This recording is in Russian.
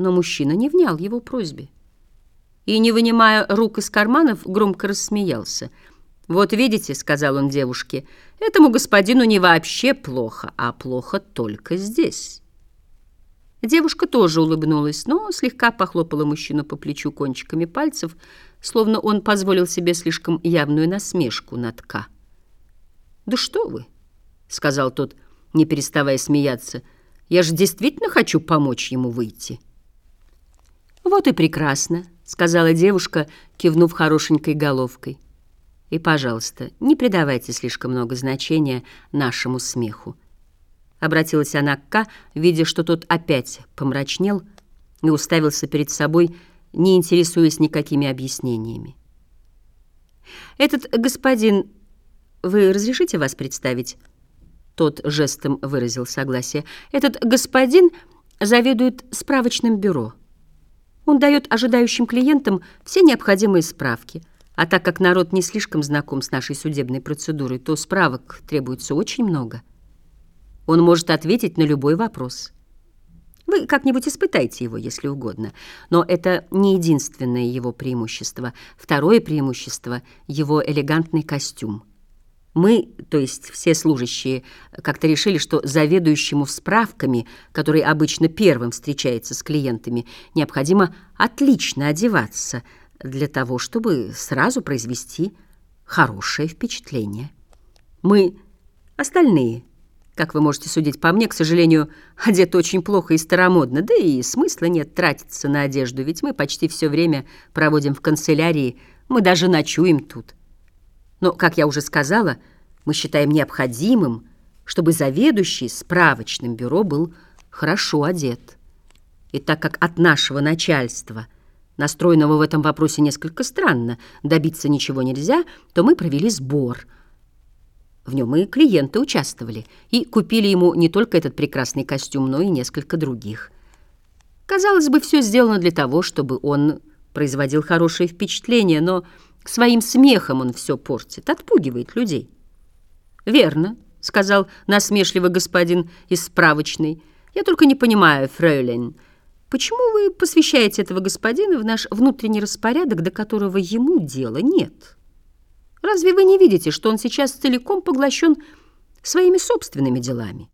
Но мужчина не внял его просьбе. И, не вынимая рук из карманов, громко рассмеялся. «Вот видите», — сказал он девушке, — «этому господину не вообще плохо, а плохо только здесь». Девушка тоже улыбнулась, но слегка похлопала мужчину по плечу кончиками пальцев, словно он позволил себе слишком явную насмешку над Ка. «Да что вы!» — сказал тот, не переставая смеяться. «Я же действительно хочу помочь ему выйти». «Вот и прекрасно», — сказала девушка, кивнув хорошенькой головкой. «И, пожалуйста, не придавайте слишком много значения нашему смеху. Обратилась она к Ка, видя, что тот опять помрачнел и уставился перед собой, не интересуясь никакими объяснениями. «Этот господин... Вы разрешите вас представить?» Тот жестом выразил согласие. «Этот господин заведует справочным бюро. Он дает ожидающим клиентам все необходимые справки, а так как народ не слишком знаком с нашей судебной процедурой, то справок требуется очень много». Он может ответить на любой вопрос. Вы как-нибудь испытайте его, если угодно. Но это не единственное его преимущество. Второе преимущество — его элегантный костюм. Мы, то есть все служащие, как-то решили, что заведующему справками, который обычно первым встречается с клиентами, необходимо отлично одеваться для того, чтобы сразу произвести хорошее впечатление. Мы, остальные, как вы можете судить по мне, к сожалению, одет очень плохо и старомодно, да и смысла нет тратиться на одежду, ведь мы почти все время проводим в канцелярии, мы даже ночуем тут. Но, как я уже сказала, мы считаем необходимым, чтобы заведующий справочным бюро был хорошо одет. И так как от нашего начальства, настроенного в этом вопросе несколько странно, добиться ничего нельзя, то мы провели сбор – в нем и клиенты участвовали, и купили ему не только этот прекрасный костюм, но и несколько других. Казалось бы, все сделано для того, чтобы он производил хорошее впечатление, но своим смехом он все портит, отпугивает людей. «Верно», — сказал насмешливый господин из справочной. «Я только не понимаю, фрейлин, почему вы посвящаете этого господина в наш внутренний распорядок, до которого ему дела нет?» Разве вы не видите, что он сейчас целиком поглощен своими собственными делами?